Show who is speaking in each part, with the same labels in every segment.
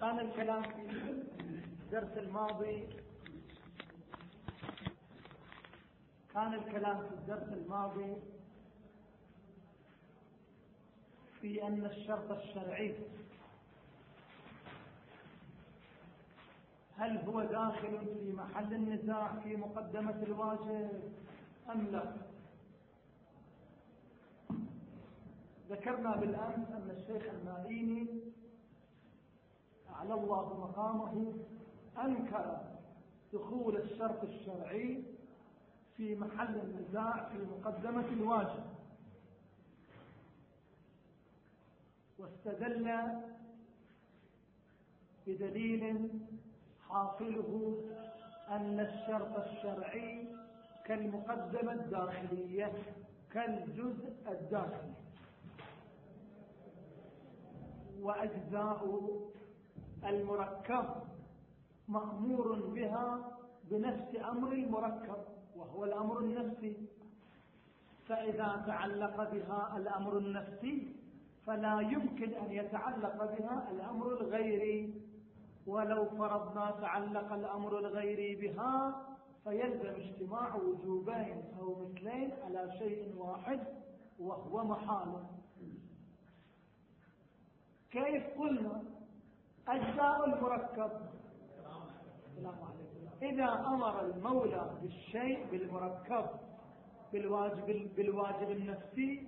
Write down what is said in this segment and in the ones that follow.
Speaker 1: كان الكلام في الدرس الماضي كان الكلام في الدرس الماضي في أن الشرط الشرعي هل هو داخل في محل النزاع في مقدمة الواجب أم لا؟ ذكرنا بالأمس أن الشيخ الماليني أعلى الله مقامه أنكر دخول الشرط الشرعي في محل النزاع في مقدمة الواجب واستدل بدليل حاصله أن الشرط الشرعي كالمقدمة الداخلية كالجزء الداخلي. وأجزاء المركب مأمور بها بنفس أمر المركب وهو الأمر النفسي. فإذا تعلق بها الأمر النفسي فلا يمكن أن يتعلق بها الأمر الغيري. ولو فرضنا تعلق الأمر الغيري بها فيلزم اجتماع وجوبين أو مثلين على شيء واحد وهو محال. كيف قلنا؟ أجزاء المركب. إذا أمر المولى بالشيء بالمركب بالواجب, بالواجب النفسي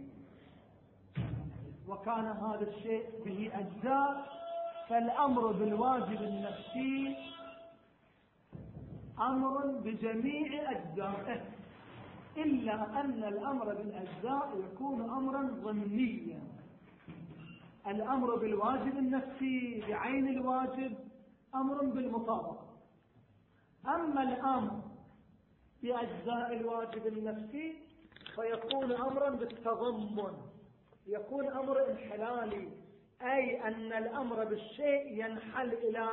Speaker 1: وكان هذا الشيء به أجزاء فالأمر بالواجب النفسي أمر بجميع أجزائه. إلا أن الأمر بالأجزاء يكون أمرا ضمنيا الأمر بالواجب النفسي بعين الواجب أمر بالمطابقة أما الأمر بأجزاء الواجب النفسي فيكون أمرا بالتضمن. يكون أمر انحلالي أي أن الأمر بالشيء ينحل إلى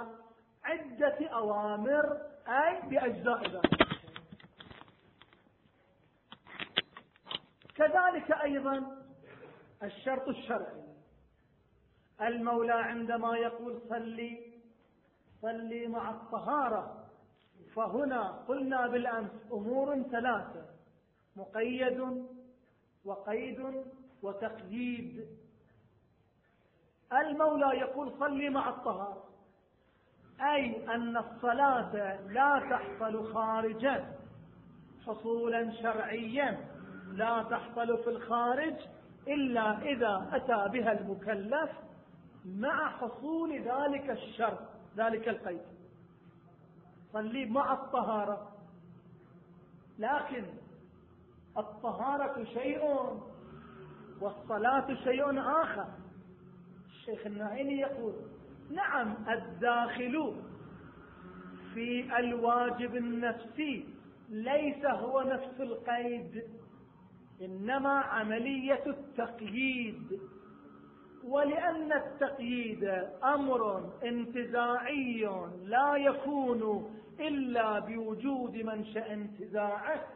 Speaker 1: عدة أوامر أي بأجزاء ذلك. كذلك أيضا الشرط الشرعي. المولى عندما يقول صلي صلي مع الطهارة. فهنا قلنا بالأمس أمور ثلاثة مقيد وقيد وتقييد. المولى يقول صلي مع الطهارة. أي أن الصلاة لا تحصل خارجا حصولا شرعيا. لا تحصل في الخارج إلا إذا أتى بها المكلف مع حصول ذلك الشرط ذلك القيد. صلي مع الطهارة. لكن الطهارة شيء والصلاة شيء آخر. الشيخ النائني يقول نعم الداخل في الواجب النفسي ليس هو نفس القيد إنما عملية التقييد. ولأن التقييد أمر انتزاعي لا يكون إلا بوجود منشأ انتزاعه.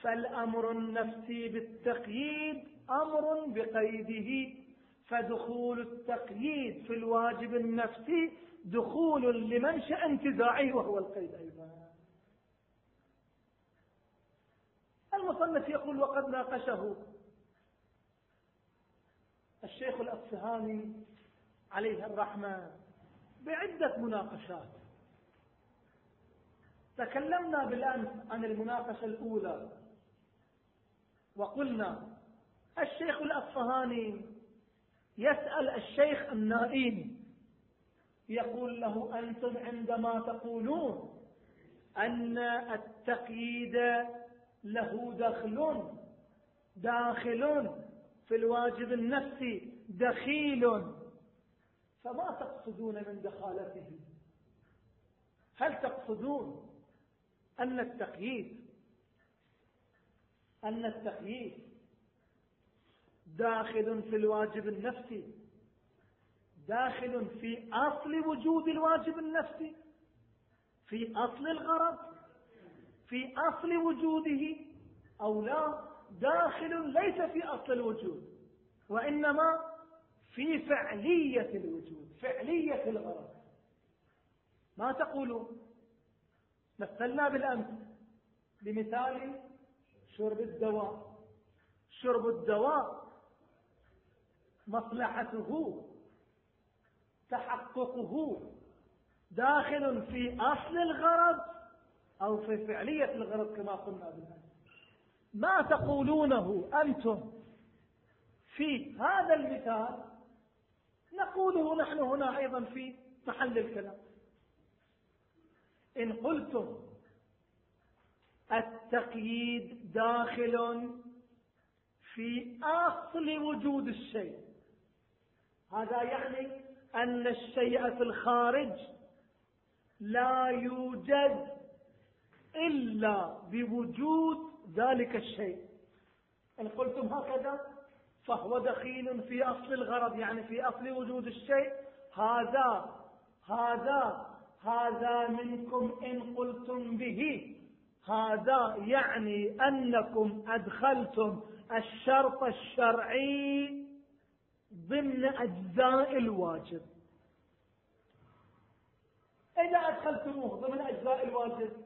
Speaker 1: فالأمر النفسي بالتقييد أمر بقيده فدخول التقييد في الواجب النفسي دخول لمنشأ انتزاعي وهو القيد أيضا. المصنف يقول وقد ناقشه الشيخ الأصفهاني عليه الرحمة بعدة مناقشات. تكلمنا بالأمس عن المناقشة الأولى وقلنا الشيخ الأصفهاني يسأل الشيخ النائين يقول له أنتم عندما تقولون أن التقييد له دخل داخل في الواجب النفسي دخيل. فما تقصدون من دخالته؟ هل تقصدون أن التقييد أن التقييد داخل في الواجب النفسي داخل في أصل وجود الواجب النفسي في أصل الغرض في أصل وجوده أو لا؟ داخل ليس في أصل الوجود وإنما في فعلية الوجود فعلية الغرض. ما تقولون مثلنا بالأمس بمثال شرب الدواء. شرب الدواء مصلحته تحققه داخل في أصل الغرض أو في فعلية الغرض كما قلنا بالأمس. ما تقولونه أنتم في هذا المثال نقوله نحن هنا أيضا في محل الكلام. إن قلتم التقييد داخل في أصل وجود الشيء هذا يعني أن الشيء في الخارج لا يوجد إلا بوجود ذلك الشيء. إن قلتم هكذا فهو دخيل في أصل الغرض يعني في أصل وجود الشيء. هذا هذا هذا منكم إن قلتم به. هذا يعني أنكم أدخلتم الشرط الشرعي ضمن أجزاء الواجب. إذا أدخلتموه ضمن أجزاء الواجب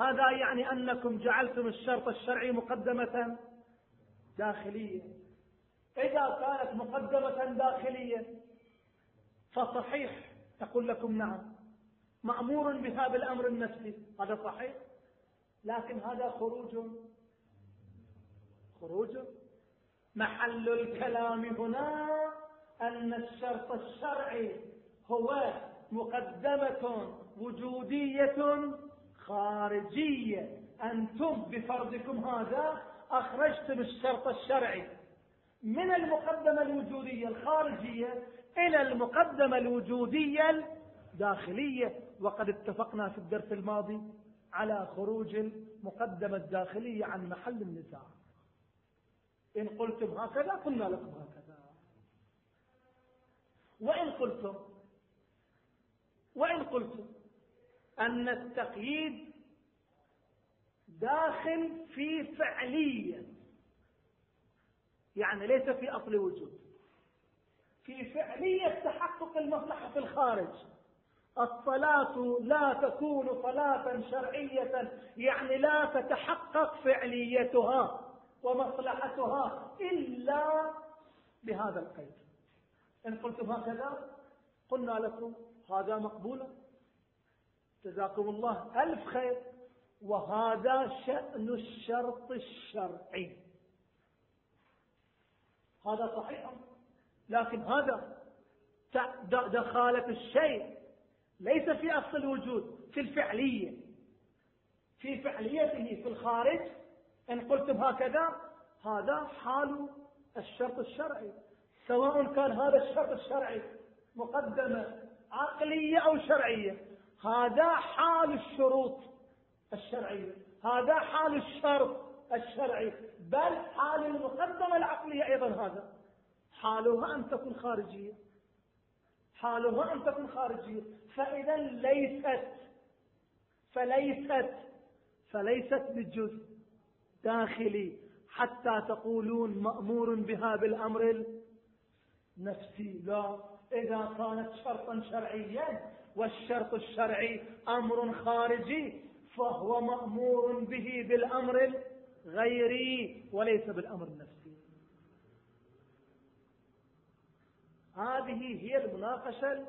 Speaker 1: هذا يعني أنكم جعلتم الشرط الشرعي مقدمة داخلية. إذا كانت مقدمة داخلية فصحيح. تقول لكم نعم مأمور بها بالأمر النفسي. هذا صحيح لكن هذا خروج خروج. محل الكلام هنا أن الشرط الشرعي هو مقدمة وجودية خارجية. أنتم بفرضكم هذا أخرجتم الشرط الشرعي من المقدمة الوجودية الخارجية إلى المقدمة الوجودية الداخلية. وقد اتفقنا في الدرس الماضي على خروج المقدمة الداخلية عن محل النزاع. إن قلتم هكذا قلنا لكم هكذا. وإن قلتم وإن قلتم أن التقييد داخل في فعلية. يعني ليس في أصل وجود. في فعلية تحقق المصلحة في الخارج. الصلاة لا تكون صلاة شرعية. يعني لا تتحقق فعليتها ومصلحتها إلا بهذا القيد. إن قلتم هكذا قلنا لكم هذا مقبول. جزاكم الله. ألف خير. وهذا شأن الشرط الشرعي. هذا صحيح. لكن هذا دخالة الشيء. ليس في أصل الوجود في الفعلية. في فعليته في الخارج. إن قلتم هكذا هذا حال الشرط الشرعي. سواء كان هذا الشرط الشرعي مقدمة عقلية أو شرعية. هذا حال الشروط الشرعية هذا حال الشرط الشرعي بل حال المقدمة العقلية أيضا هذا. حالها أن تكون خارجية. حالها أن تكون خارجية. فإذا ليست فليست فليست بجزء داخلي. حتى تقولون مأمور بها بالأمر النفسي. لا إذا كانت شرطا شرعيا والشرط الشرعي أمر خارجي فهو مأمور به بالأمر الغيري وليس بالأمر النفسي. هذه هي المناقشة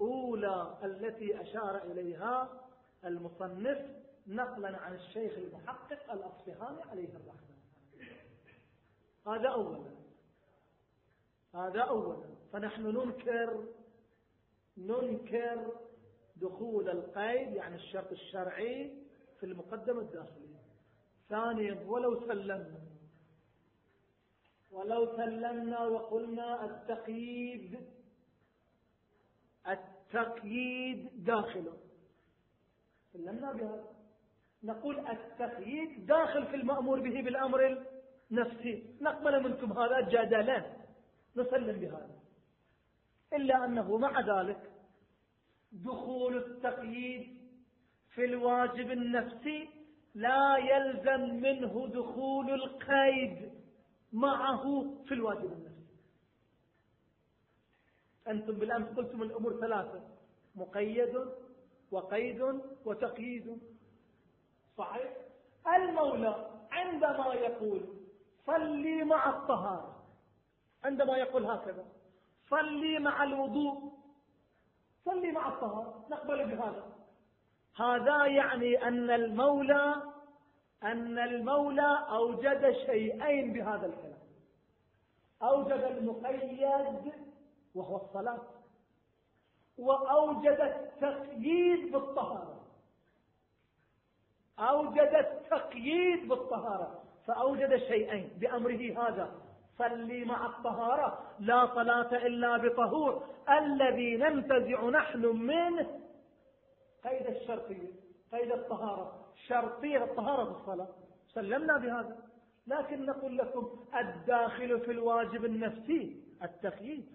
Speaker 1: الأولى التي أشار إليها المصنف نقلا عن الشيخ المحقق الأصفهاني عليه الرحمة. هذا أولا. هذا أولا. فنحن ننكر ننكر دخول القيد يعني الشرط الشرعي في المقدمة الداخلية. ثانيا ولو سلمنا. ولو سلمنا وقلنا التقييد التقييد داخله سلمنا بهذا نقول التقييد داخل في المأمور به بالأمر النفسي. نقبل منكم هذا جدلا. نسلم بهذا. إلا أنه مع ذلك دخول التقييد في الواجب النفسي لا يلزم منه دخول القيد معه في الواجب النفسي. أنتم بالأمس قلتم الأمور ثلاثة مقيد وقيد وتقييد. صحيح؟ المولى عندما يقول صلي مع الطهارة عندما يقول هكذا صلي مع الوضوء صلي مع الطهارة نقبل بهذا. هذا يعني أن المولى أن المولى أوجد شيئين بهذا الكلام. أوجد المقيد وهو الصلاة وأوجد التقييد بالطهارة. أوجد التقييد بالطهارة فأوجد شيئين بأمره هذا. صلي مع الطهارة لا صلاة إلا بطهور. الذي ننتزع نحن منه قيد الشرطية قيد الطهارة. شرطية الطهارة في الصلاة. سلمنا بهذا. لكن نقول لكم الداخل في الواجب النفسي التقييد.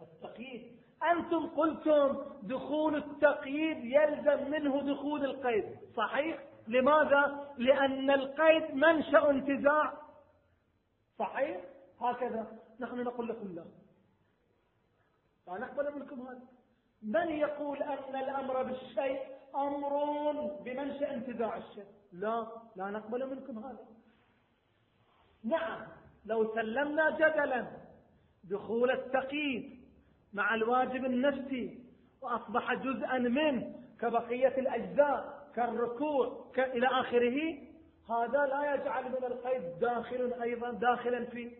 Speaker 1: التقييد. أنتم قلتم دخول التقييد يلزم منه دخول القيد. صحيح؟ لماذا؟ لأن القيد منشأ انتزاع. صحيح؟ هكذا. نحن نقول لكم لا. لا نقبل منكم هذا. من يقول أن الأمر بالشيء أمر بمنشأ انتزاع الشيء؟ لا. لا نقبل منكم هذا. نعم. لو سلمنا جدلا دخول التقييد مع الواجب النفسي وأصبح جزءا منه كبقية الأجزاء كالركوع إلى آخره هذا لا يجعل من القيد داخل أيضا داخلا في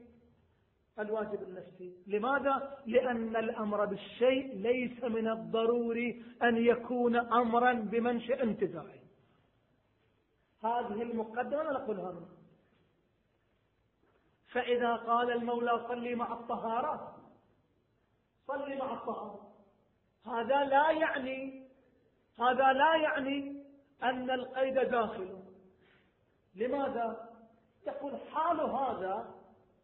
Speaker 1: الواجب النفسي. لماذا؟ لأن الأمر بالشيء ليس من الضروري أن يكون أمرا بمنشأ انتزاعي. هذه المقدمة نقولها منه. فإذا قال المولى صلي مع الطهارة صلي مع الطهارة. هذا لا يعني هذا لا يعني أن القيد داخل. لماذا؟ يقول حال هذا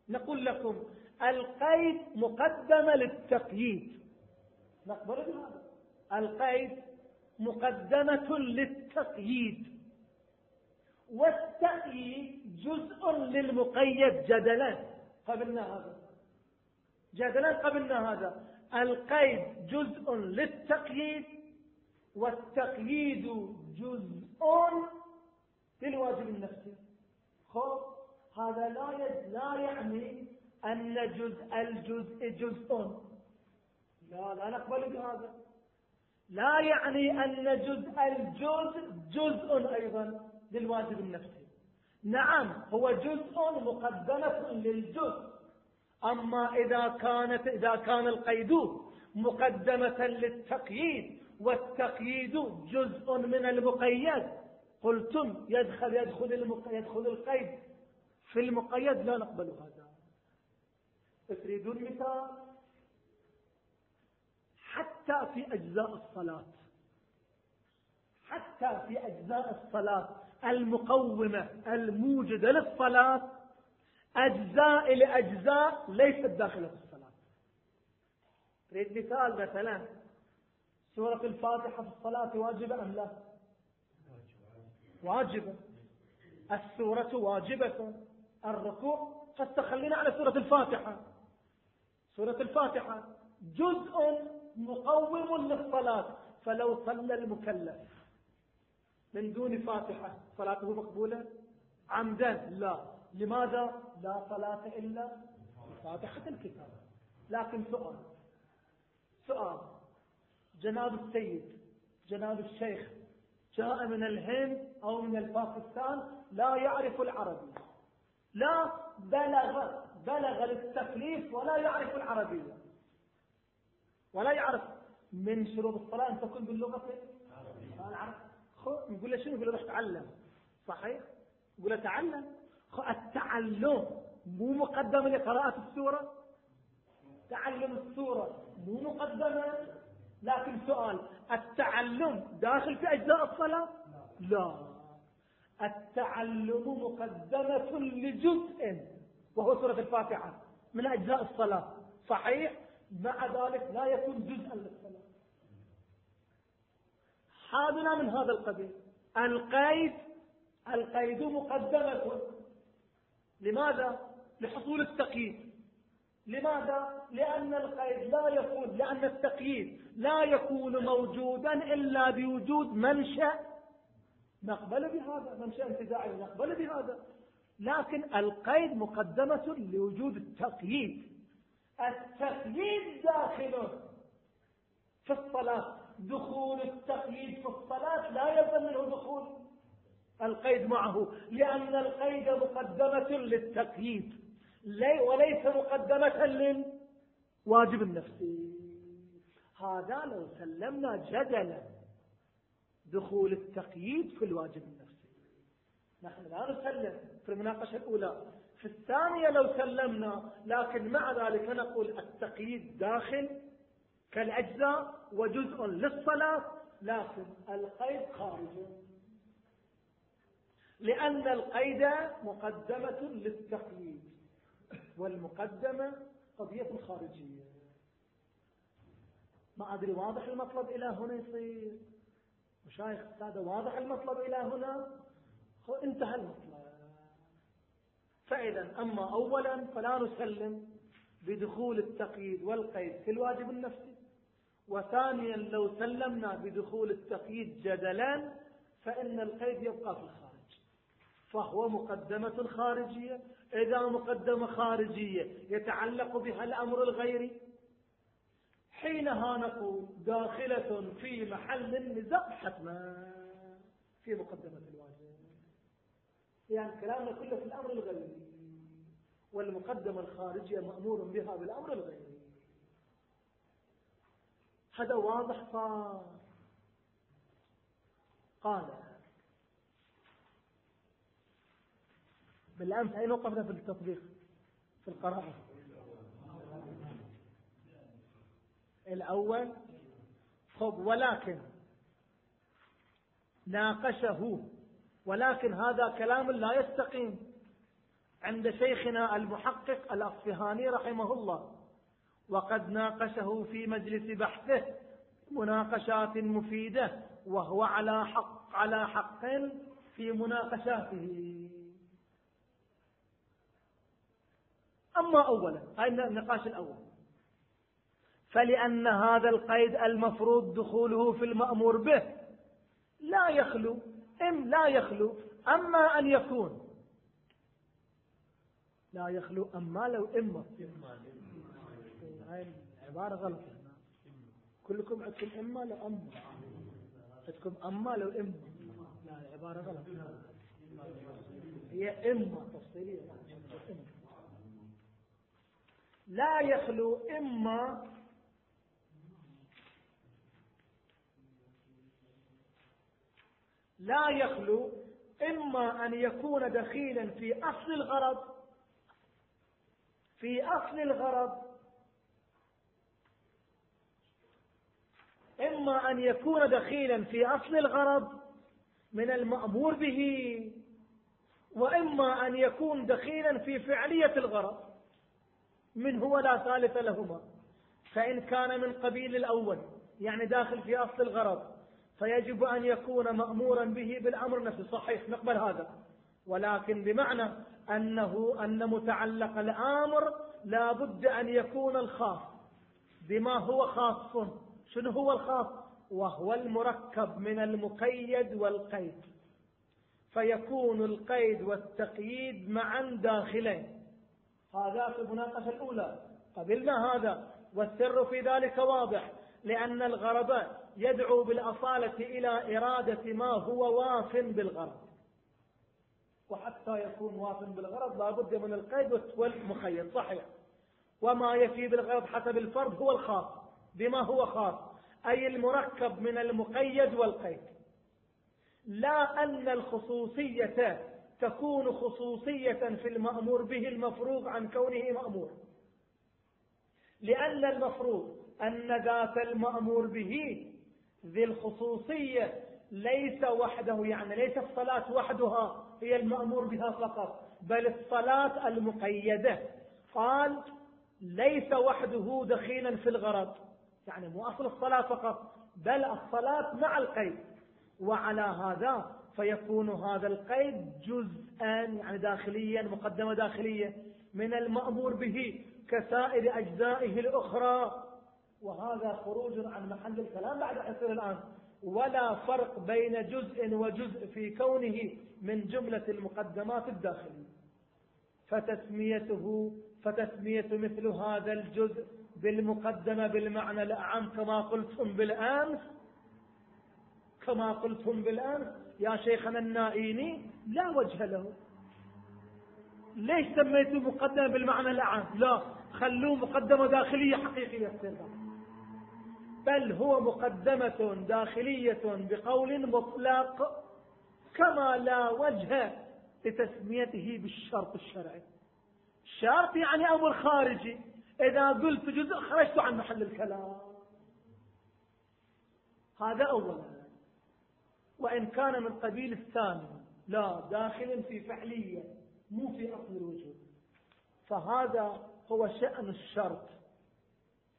Speaker 1: نقول لكم القيد مقدمة للتقييد. نقبل بهذا القيد مقدمة للتقييد. والتقييد جزء للمقيد جدلا قبلنا هذا. جدلا قبلنا هذا. القيد جزء للتقييد والتقييد جزء للواجب النفسي خب هذا لا لا يعني أن جزء الجزء جزء. لا لا نقبل بهذا. لا يعني أن جزء الجزء جزء أيضا للواجب النفسي نعم هو جزء مقدمة للجزء. أما إذا كانت إذا كان القيد مقدمة للتقييد والتقييد جزء من المقيد. قلتم يدخل يدخل يدخل القيد. في المقيد لا نقبل هذا. تريدون مثال. حتى في أجزاء الصلاة. حتى في أجزاء الصلاة المقومة الموجدة للصلاة أجزاء لأجزاء ليست داخلة في الصلاة. تريد مثال مثلا. سورة الفاتحة في الصلاة واجبة أم لا؟ واجبة السورة واجبة. الركوع. قد تخلينا على سورة الفاتحة. سورة الفاتحة. جزء مقوم للصلاة. فلو صلى المكلف. من دون فاتحة. صلاته مقبولة؟ عمدا. لا. لماذا؟ لا صلاة إلا فاتحة الكتاب. لكن سؤال. سؤال. جناب السيد. جناب الشيخ. جاء من الهند أو من الباكستان لا يعرف العربي لا بلغ بلغ للتكليف ولا يعرف العربية. ولا يعرف من شروط الصلاة أن تكون باللغة؟ العربية يقول له شنو؟ يقول له روح تعلم. صحيح؟ يقول له تعلم. التعلم مو مقدمة لقراءة السورة؟ تعلم السورة مو مقدمة. لكن سؤال التعلم داخل في أجزاء الصلاة؟ لا. التعلم مقدمة لجزء وهو سورة الفاتحة من أجزاء الصلاة. صحيح؟ مع ذلك لا يكون جزءا للصلاة. حالنا من هذا القبيل. القيد القيد مقدمة. لماذا؟ لحصول التقييد. لماذا؟ لأن القيد لا يكون لأن التقييد لا يكون موجودا إلا بوجود منشأ. نقبل بهذا منشأ انتزاعي نقبل بهذا. لكن القيد مقدمة لوجود التقييد. التقييد داخل في الصلاة. دخول التقييد في الصلاة لا يلزم منه دخول. القيد معه لأن القيد مقدمة للتقييد. وليس مقدمة للواجب النفسي. هذا لو سلمنا جدلا دخول التقييد في الواجب النفسي. نحن لا نسلم في المناقشة الأولى. في الثانية لو سلمنا لكن مع ذلك نقول التقييد داخل كالأجزاء وجزء للصلاة لكن القيد خارج. لأن القيد مقدمة للتقييد. والمقدمة قضية خارجية. ما أدري واضح المطلب إلى هنا يصير. مشايخ هذا واضح المطلب إلى هنا؟ انتهى المطلب. فإذا أما أولا فلا نسلم بدخول التقييد والقيد في الواجب النفسي. وثانيا لو سلمنا بدخول التقييد جدلا فإن القيد يبقى في الخارج. فهو مقدمة خارجية. إذا مقدمة خارجية يتعلق بها الأمر الغيري. حينها نقول داخلة في محل النزاع حتما في مقدمة الواجب. يعني كلامنا كله في الأمر الغيري. والمقدمة الخارجية مأمور بها بالأمر الغيري. هذا واضح صار قال بالأمس أين وقفنا في التطبيق؟ في القراءة. الأول خب ولكن ناقشه. ولكن هذا كلام لا يستقيم. عند شيخنا المحقق الأصفهاني رحمه الله وقد ناقشه في مجلس بحثه مناقشات مفيدة وهو على حق على حق في مناقشاته. أما أولا هاي النقاش الأول. فلأن هذا القيد المفروض دخوله في المأمور به. لا يخلو إم لا يخلو أما أن يكون. لا يخلو أما لو إما هاي العبارة غلط. كلكم عندكم إما لو أما عندكم أما لو إما لا العبارة غلط. هي إما تفصيلية. لا يخلو إما لا يخلو إما أن يكون دخيلا في أصل الغرض في أصل الغرض إما أن يكون دخيلا في أصل الغرض من المأمور به وإما أن يكون دخيلا في فعلية الغرض. من هو لا ثالث لهما. فإن كان من قبيل الأول يعني داخل في أصل الغرض فيجب أن يكون مأمورا به بالأمر نفسه. صحيح نقبل هذا. ولكن بمعنى أنه أن متعلق الآمر لا بد أن يكون الخاص. بما هو خاص شنو هو الخاص؟ وهو المركب من المقيد والقيد. فيكون القيد والتقييد معا داخلين. هذا في المناقشة الأولى. قبلنا هذا والسر في ذلك واضح لأن الغرض يدعو بالأصالة إلى إرادة ما هو واف بالغرض وحتى يكون واف بالغرض لا بد من القيد والمخيط صحيح. وما يفي بالغرض حسب الفرد هو الخاص بما هو خاص أي المركب من المقيد والقيد. لا أن الخصوصية تكون خصوصية في المأمور به المفروض عن كونه مأمور. لأن المفروض أن ذات المأمور به ذي الخصوصية ليس وحده يعني ليس الصلاة وحدها هي المأمور بها فقط بل الصلاة المقيدة. قال ليس وحده دخيلا في الغرض يعني مو أصل الصلاة فقط بل الصلاة مع القيد. وعلى هذا فيكون هذا القيد جزءا يعني داخليا مقدمة داخلية من المأمور به كسائر أجزائه الأخرى. وهذا خروج عن محل الكلام بعد أسر الآن. ولا فرق بين جزء وجزء في كونه من جملة المقدمات الداخلية. فتسميته فتسمية مثل هذا الجزء بالمقدمة بالمعنى الأعم كما قلتم بالأمس كما قلتم بالأمس يا شيخنا النائيني لا وجه له. ليش سميته مقدمة بالمعنى الأعم؟ لا خلوه مقدمة داخلية حقيقية بل هو مقدمة داخلية بقول مطلق كما لا وجه لتسميته بالشرط الشرعي. شرط يعني أمر خارجي. إذا قلت جزء خرجت عن محل الكلام. هذا أولا. وإن كان من قبيل الثاني لا داخل في فعلية مو في أصل الوجود. فهذا هو شأن الشرط.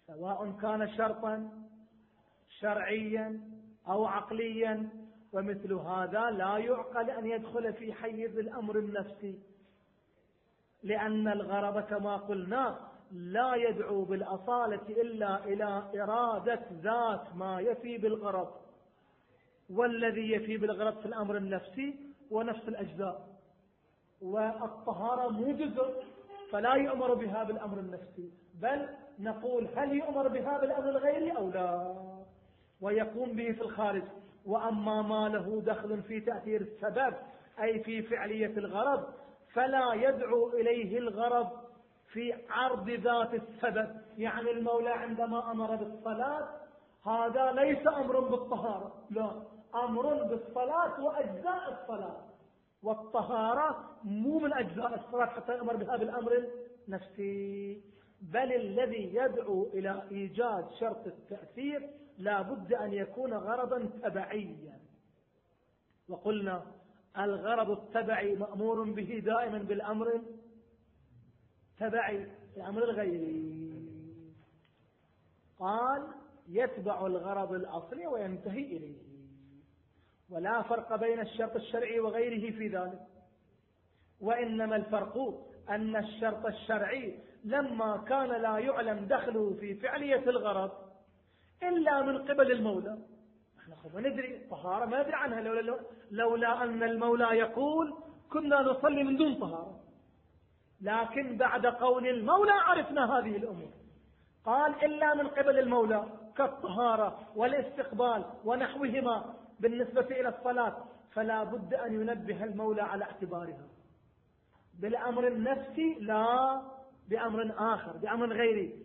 Speaker 1: سواء كان شرطا شرعيا أو عقليا ومثل هذا لا يعقل أن يدخل في حيز الأمر النفسي. لأن الغرض كما قلنا لا يدعو بالأصالة إلا إلى إرادة ذات ما يفي بالغرض. والذي يفي بالغرض في الأمر النفسي ونفس الأجزاء. والطهارة مو جزء فلا يؤمر بها بالأمر النفسي. بل نقول هل يؤمر بها بالأمر الغيري أو لا؟ ويقوم به في الخارج. وأما ما له دخل في تأثير السبب أي في فعلية الغرض فلا يدعو إليه الغرض في عرض ذات السبب. يعني المولى عندما أمر بالصلاة هذا ليس أمر بالطهارة لا. أمر بالصلاة وأجزاء الصلاة. والطهارة مو من أجزاء الصلاة حتى يأمر بها بالأمر النفسي. بل الذي يدعو إلى إيجاد شرط التأثير لا بد أن يكون غرضا تبعيا. وقلنا الغرض التبعي مأمور به دائما بالأمر تبعي الأمر الغيري. قال يتبع الغرض الأصلي وينتهي إليه. ولا فرق بين الشرط الشرعي وغيره في ذلك. وإنما الفرق أن الشرط الشرعي لما كان لا يعلم دخله في فعلية الغرض إلا من قبل المولى. إحنا ما ندري طهارة ما ندري عنها. لولا, لولا أن المولى يقول كنا نصلي من دون طهارة. لكن بعد قول المولى عرفنا هذه الأمور. قال إلا من قبل المولى كالطهارة والاستقبال ونحوهما. بالنسبة إلى الصلاة فلا بد أن ينبه المولى على اعتبارها. بالأمر النفسي لا بأمر آخر بأمر غيري.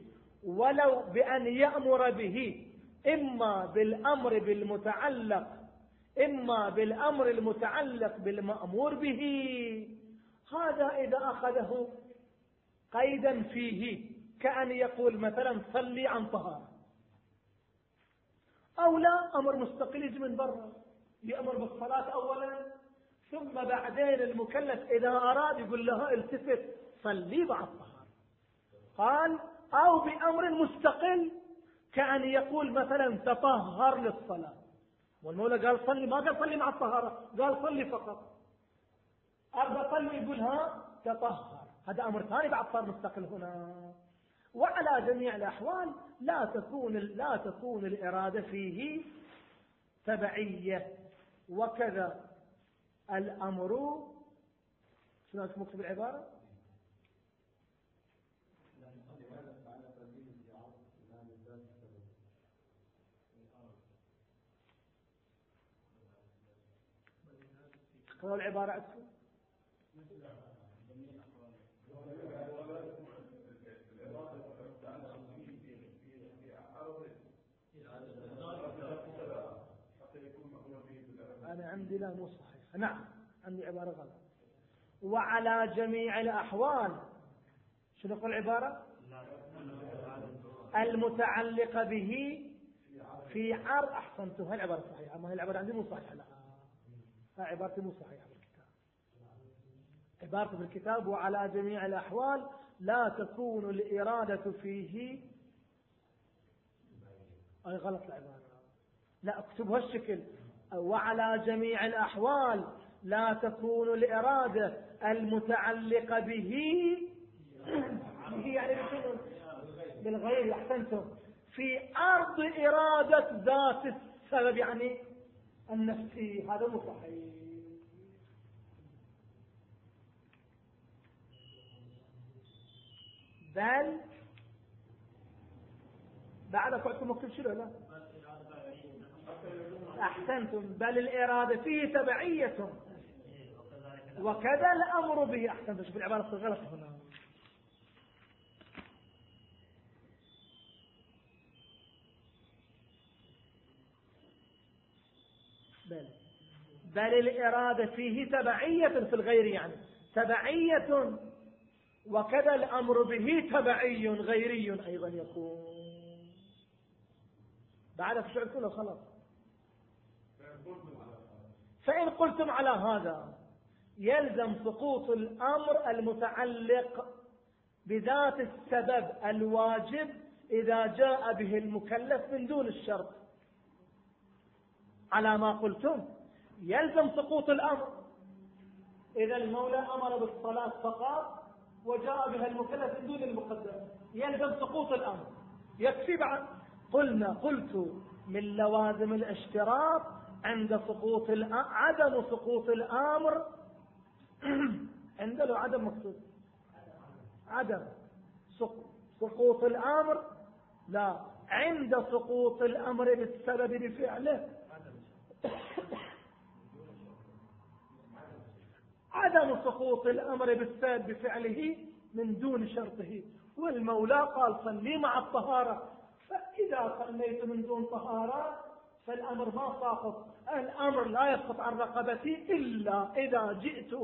Speaker 1: ولو بأن يأمر به إما بالأمر بالمتعلق إما بالأمر المتعلق بالمأمور به. هذا إذا أخذه قيدا فيه كأن يقول مثلا صلي عن طهارة. أو لا أمر مستقل يجي من برا. يأمر بالصلاة أولا ثم بعدين المكلف إذا أراد يقول له التفت صلي بعد طهارة قال أو بأمر مستقل كأن يقول مثلا تطهر للصلاة. والمولى قال صلي ما قال صلي مع الطهارة قال صلي فقط. أرضى صلي يقول ها تطهر. هذا أمر ثاني بعد صار مستقل هنا. وعلى جميع الأحوال لا تكون لا تكون الإرادة فيه تبعية وكذا. الأمر شنو مكتب العبارة؟ قرأوا العبارة عندكم أنا عندي لا مو صحيح نعم عندي عبارة غلط. وعلى جميع الأحوال شنو نقول العبارة؟ المتعلقة به في عرض أحسنتم العبارة صحيحة. ما هي العبارة عندي مو صحيحة لا. عبارتي مو صحيحة بالكتاب عبارتي بالكتاب وعلى جميع الأحوال لا تكون الإرادة فيه. أي غلط العبارة. لا اكتبها الشكل. وعلى جميع الأحوال لا تكون الإرادة المتعلقة به به يعني بالغير أحسنتم. في أرض إرادة ذات السبب يعني النفسي هذا مو صحيح. بل بعد فعلكم مكتب شنو؟ لا. أحسنتم بل الإرادة فيه تبعية. وكذا الأمر به. أحسنتم شوف العبارة غلط هنا. بل بل الإرادة فيه تبعية في الغير يعني. تبعية وكذا الأمر به تبعي غيري أيضا يكون. بعد في شعر كله خلاص. فإن قلتم على هذا يلزم سقوط الأمر المتعلق بذات السبب الواجب إذا جاء به المكلف من دون الشرط. على ما قلتم يلزم سقوط الأمر. إذا المولى أمر بالصلاة فقط وجاء بها المكلف من دون المقدم. يلزم سقوط الأمر. يكفي بعد. قلنا قلت من لوازم الاشتراط عند سقوط عدم سقوط الأمر. عنده عدم مقصود. عدم. سقوط الأمر. لا. عند سقوط الأمر بالسبب بفعله. عدم سقوط الأمر بالسبب بفعله من دون شرطه. والمولى قال صلي مع الطهارة. فإذا صليت من دون طهارة فالأمر ما ساقط. الأمر لا يسقط عن رقبتي إلا إذا جئت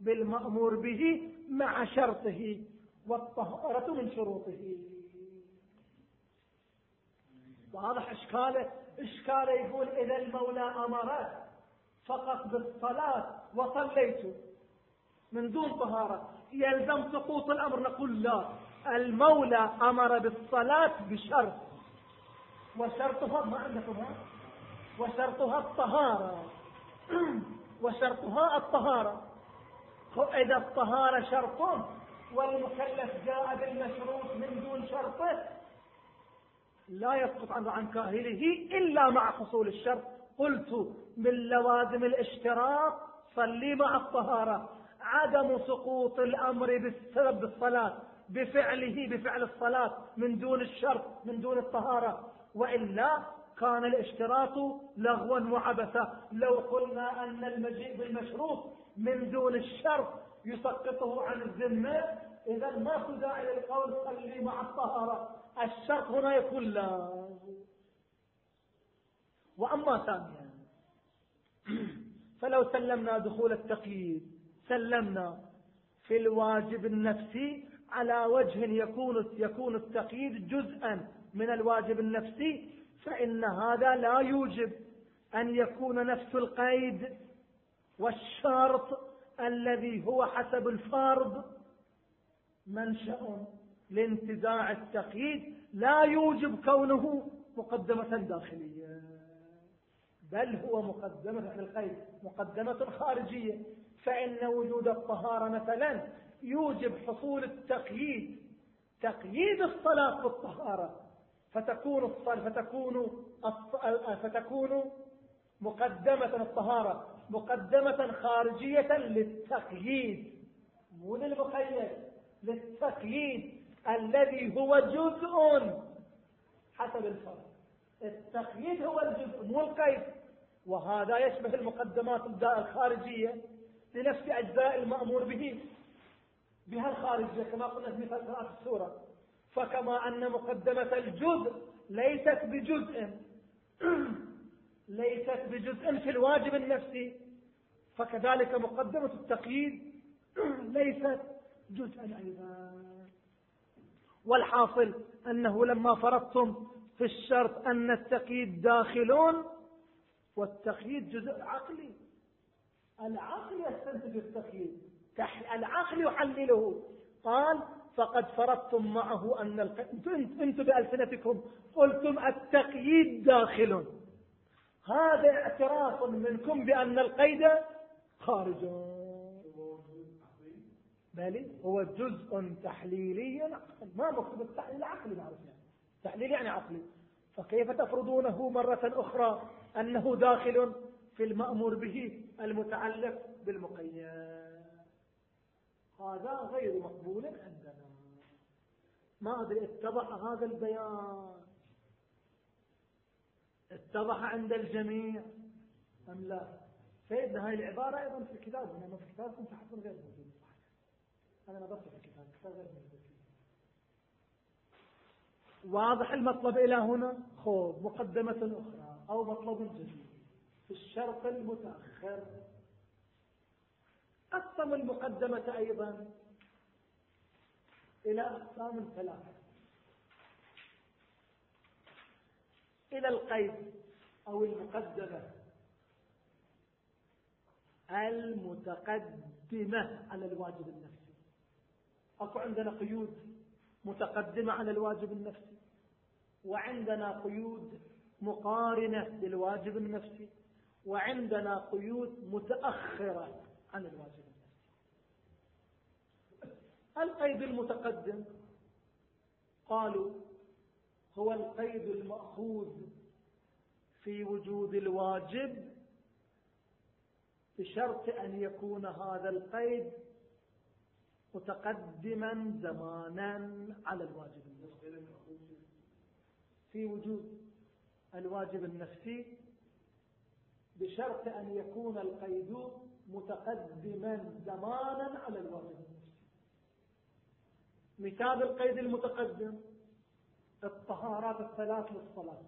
Speaker 1: بالمأمور به مع شرطه والطهارة من شروطه. واضح إشكاله؟ إشكاله يقول إذا المولى أمر فقط بالصلاة وصليت. من دون طهارة. يلزم سقوط الأمر. نقول لا. المولى أمر بالصلاة بشرط. وشرطها ما عندكم وشرطها الطهارة. وشرطها الطهارة. إذا الطهارة شرط والمكلف جاء بالمشروط من دون شرطه لا يسقط عن كاهله إلا مع حصول الشرط. قلت من لوازم الاشتراط صلي مع الطهارة. عدم سقوط الأمر بالسبب بالصلاة بفعله بفعل الصلاة من دون الشرط من دون الطهارة. وإلا كان الاشتراط لغوا وعبثا. لو قلنا أن المجيء بالمشروط من دون الشرط يسقطه عن الذمة إذا ما داعي للقول صلي مع الطهارة. الشرط هنا يكون لا. وأما ثانيا فلو سلمنا دخول التقييد سلمنا في الواجب النفسي على وجه يكون يكون التقييد جزءا من الواجب النفسي فإن هذا لا يوجب أن يكون نفس القيد والشرط الذي هو حسب الفرض منشأ لانتزاع التقييد. لا يوجب كونه مقدمة داخلية بل هو مقدمة القيد مقدمة خارجية. فإن وجود الطهارة مثلا يوجب حصول التقييد تقييد الصلاة بالطهارة. فتكون فتكون فتكون مقدمة الطهارة مقدمة خارجية للتقييد. مو للمقيد للتقييد الذي هو جزء حسب الفرق التقييد هو الجزء مو القيد. وهذا يشبه المقدمات الخارجية لنفس أجزاء المأمور به. بها الخارجية كما قلنا في قراءة السورة. فكما أن مقدمة الجزء ليست بجزء. ليست بجزء في الواجب النفسي. فكذلك مقدمة التقييد ليست جزءا أيضا. والحاصل أنه لما فرضتم في الشرط أن التقييد داخلون والتقييد جزء عقلي. العقل يستنتج التقييد. العقل يحلله. قال فقد فرضتم معه أن القيد أنتم بألسنتكم قلتم التقييد داخل. هذا اعتراف منكم بأن القيد خارج. بل هو جزء تحليلي عقلي ما مكتوب التحليل العقلي معروف يعني. تحليل يعني عقلي. فكيف تفرضونه مرة أخرى أنه داخل في المأمور به المتعلق بالمقيد؟ هذا غير مقبول عندنا. ما أدري اتضح هذا البيان. اتضح عند الجميع أم لا؟ سيدنا هاي العبارة أيضا في الكتاب إنما في كتابكم تحصل غير موجود. أنا نظرت في الكتاب كتاب غير موجود. واضح المطلب إلى هنا؟ خوب. مقدمة أخرى أو مطلب جديد. في الشرط المتأخر. قسم المقدمة أيضا إلى أقسام ثلاثة إلى القيد أو المقدمة. المتقدمة على الواجب النفسي. أكو عندنا قيود متقدمة على الواجب النفسي. وعندنا قيود مقارنة للواجب النفسي. وعندنا قيود متأخرة عن الواجب القيد المتقدم. قالوا هو القيد المأخوذ في وجود الواجب بشرط أن يكون هذا القيد متقدما زمانا على الواجب النفسي. في وجود الواجب النفسي بشرط أن يكون القيد متقدما زمانا على الواجب النفسي. مثال القيد المتقدم الطهارات الثلاث للصلاة.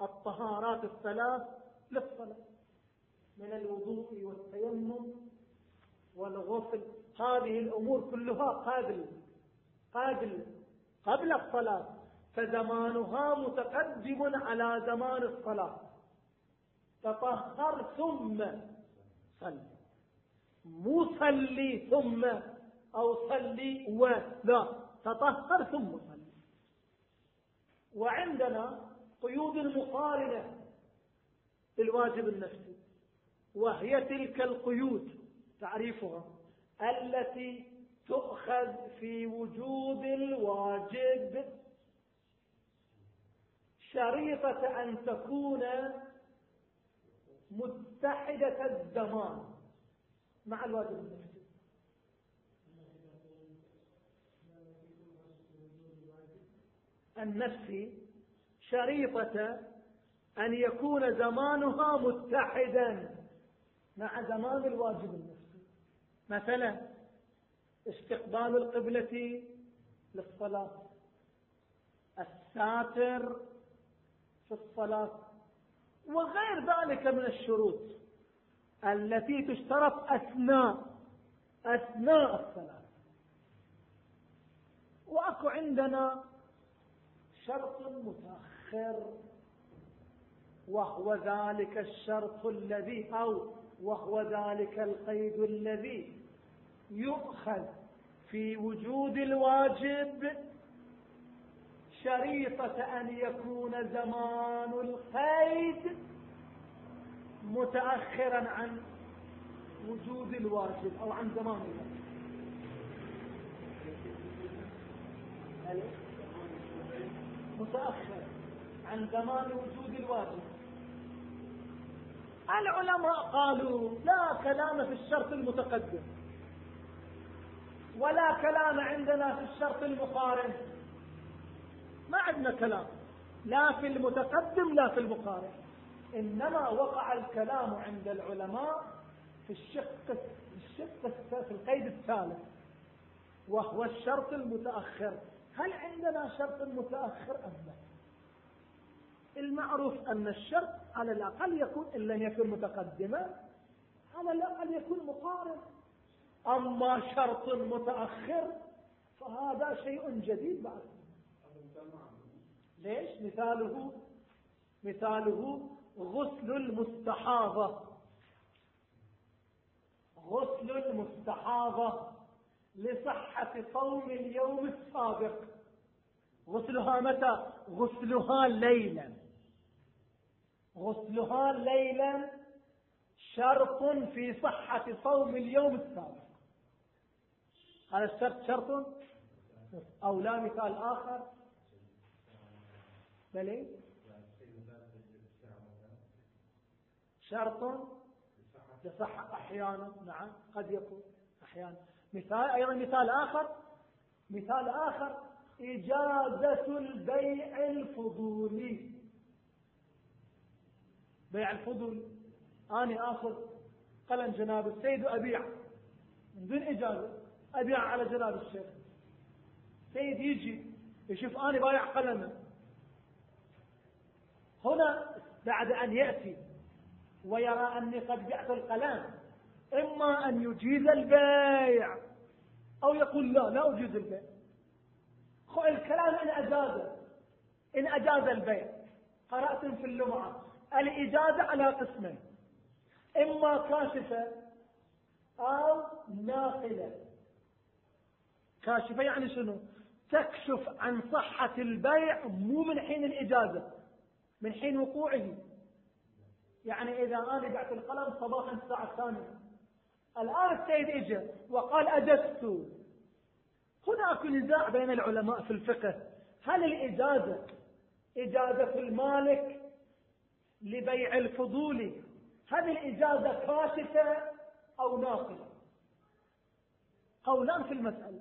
Speaker 1: الطهارات الثلاث للصلاة. من الوضوء والتيمم والغسل. هذه الأمور كلها قابل قابل قبل الصلاة. فزمانها متقدم على زمان الصلاة. تطهر ثم صل مو صلي ثم أو صلي ولا تطهر ثم صلي. وعندنا قيود مقارنة للواجب النفسي وهي تلك القيود تعريفها التي تؤخذ في وجود الواجب. شريطة أن تكون متحدة الزمان مع الواجب النفسي النفسي شريطة أن يكون زمانها متحدا مع زمان الواجب النفسي مثلا استقبال القبلة للصلاة الساتر في الصلاة وغير ذلك من الشروط التي تشترط أثناء أثناء الصلاة. وأكو عندنا شرط متأخر وهو ذلك الشرط الذي أو وهو ذلك القيد الذي يؤخذ في وجود الواجب شريطة أن يكون زمان القيد متأخرا عن وجود الواجب أو عن زمان الواجب. متأخر عن زمان وجود الواجب العلماء قالوا لا كلام في الشرط المتقدم ولا كلام عندنا في الشرط المقارن. ما عندنا كلام لا في المتقدم لا في المقارن. إنما وقع الكلام عند العلماء في الشق الشق في القيد الثالث وهو الشرط المتأخر. هل عندنا شرط متأخر أم لا؟ المعروف أن الشرط على الأقل يكون إن لم يكن متقدما على الأقل يكون مقارن. أما شرط متأخر فهذا شيء جديد بعد. ليش؟ مثاله مثاله غسل المستحاضة. غسل المستحاضة. لصحة صوم اليوم السابق. غسلها متى؟ غسلها ليلا. غسلها ليلا شرط في صحة صوم اليوم السابق. هذا الشرط شرط؟ أو لا مثال آخر. بلي؟ شرط؟ لصحة أحيانا. نعم قد يكون أحيانا. مثال أيضا مثال آخر. مثال آخر إجازة البيع الفضولي بيع الفضول. أنا آخذ قلم جناب السيد وأبيع. من دون إجازة أبيع على جناب الشيخ. سيد يجي يشوف أنا بايع قلمه. هنا بعد أن يأتي ويرى أني قد بعت القلم إما أن يجيز البيع. أو يقول لا لا أجيز البيع الكلام إن أجازه إن أجاز البيع قرأت في اللمعة الإجازة على قسمين إما كاشفة أو ناقلة. كاشفة يعني شنو؟ تكشف عن صحة البيع مو من حين الإجازة من حين وقوعه. يعني إذا أنا بعت القلم صباحا الساعة الثانية. الآن السيد إجا وقال أجزت هناك نزاع بين العلماء في الفقه. هل الإجازة إجازة المالك لبيع الفضول هذه الإجازة كاشفة أو ناقلة؟ قولان في المسألة.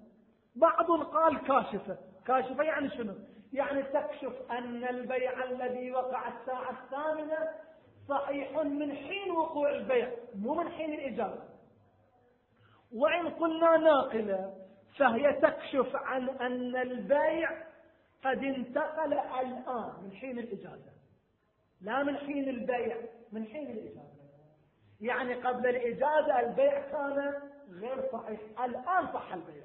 Speaker 1: بعض قال كاشفة. كاشفة يعني شنو؟ يعني تكشف أن البيع الذي وقع الساعة الثامنة صحيح من حين وقوع البيع مو من حين الإجازة. وإن قلنا ناقلة فهي تكشف عن أن البيع قد انتقل الآن. من حين الإجازة. لا من حين البيع من حين الإجازة. يعني قبل الإجازة البيع كان غير صحيح. الآن صح البيع.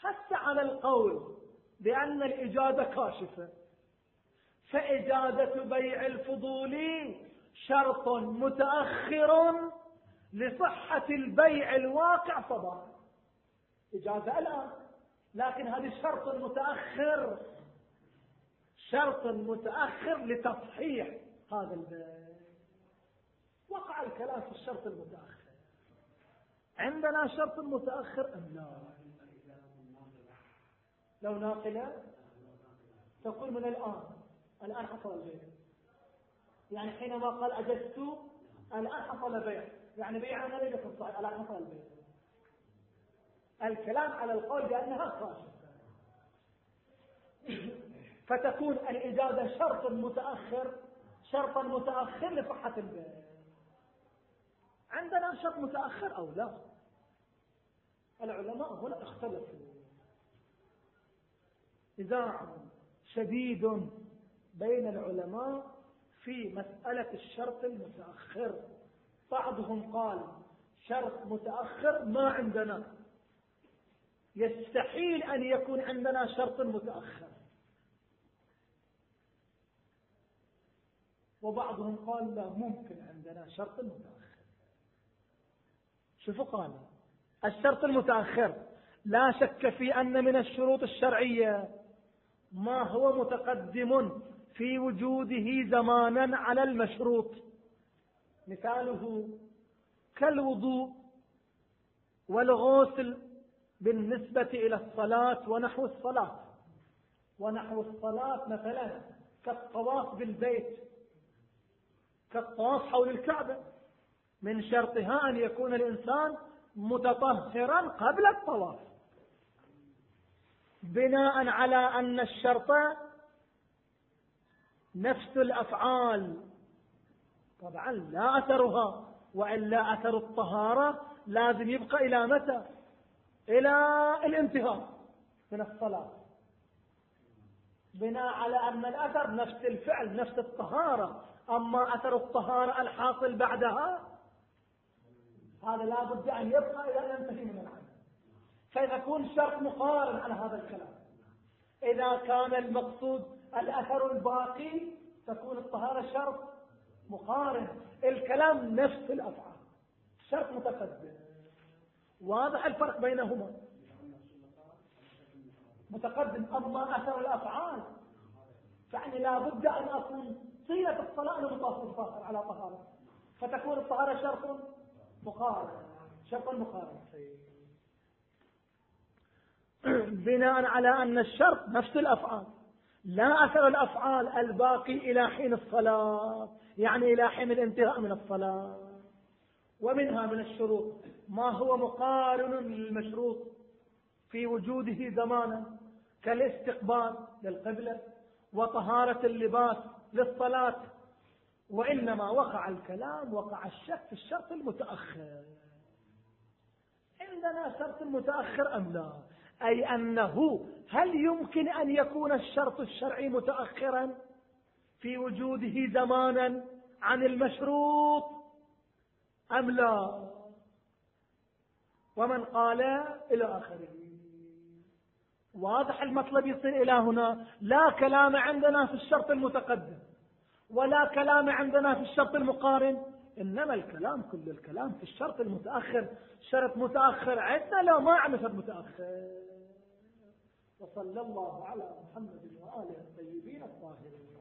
Speaker 1: هسه على القول بأن الإجازة كاشفة. فإجازة بيع الفضول شرط متأخر لصحة البيع الواقع صباحا إجازة الآن. لكن هذه شرط متأخر. شرط متأخر لتصحيح هذا البيع. وقع الكلام في الشرط المتأخر. عندنا شرط متأخر أم لا؟ لو ناقلة؟ تقول من الآن. الآن حصل البيع. يعني حينما قال أجزت الآن حصل بيع يعني بيع أنا لم يكن صحيح الآن حصل البيع الكلام على القول بأنها كاشفة فتكون الإجازة شرط متأخر شرطا متأخر لصحة البيع. عندنا شرط متأخر أو لا؟ العلماء هنا اختلفوا. نزاع شديد بين العلماء في مسألة الشرط المتأخر. بعضهم قال شرط متأخر ما عندنا. يستحيل أن يكون عندنا شرط متأخر. وبعضهم قال لا ممكن عندنا شرط متأخر. شوفوا قال الشرط المتأخر لا شك في أن من الشروط الشرعية ما هو متقدم في وجوده زمانا على المشروط. مثاله كالوضوء والغسل بالنسبة إلى الصلاة ونحو الصلاة. ونحو الصلاة مثلا كالطواف بالبيت كالطواف حول الكعبة. من شرطها أن يكون الإنسان متطهرا قبل الطواف. بناء على أن الشرط نفس الأفعال طبعا لا أثرها وإلا أثر الطهارة لازم يبقى إلى متى؟ إلى الانتهاء من الصلاة. بناء على أن الأثر نفس الفعل نفس الطهارة. أما أثر الطهارة الحاصل بعدها هذا لا بد أن يبقى إلى أن ينتهي من العمل. فيكون شرط مقارن على هذا الكلام. إذا كان المقصود الأثر الباقي تكون الطهارة شرط. مقارن. الكلام نفس الأفعال. شرط متقدم. واضح الفرق بينهما. متقدم. أما أثر الأفعال فعني لا بد أن أكون صيغة الصلاة لمطهر على طهارة. فتكون الطهارة شرط مقارن. شرط مقارن. بناء على أن الشرط نفس الأفعال. لا أثر الأفعال الباقي إلى حين الصلاة يعني إلى حين الانتهاء من الصلاة. ومنها من الشروط ما هو مقارن للمشروط في وجوده زمانا كالاستقبال للقبلة وطهارة اللباس للصلاة وإنما وقع الكلام وقع الشك في الشرط المتأخر. عندنا شرط متأخر أم لا؟ أي أنه هل يمكن أن يكون الشرط الشرعي متأخرا في وجوده زمانا عن المشروط؟ أم لا؟ ومن قال إلى آخره. واضح المطلب يصير إلى هنا. لا كلام عندنا في الشرط المتقدم ولا كلام عندنا في الشرط المقارن. إنما الكلام كل الكلام في الشرط المتأخر شرط متأخر عندنا لا ما عندنا شرط متأخر. وصلى الله على محمد وآله الطيبين الطاهرين.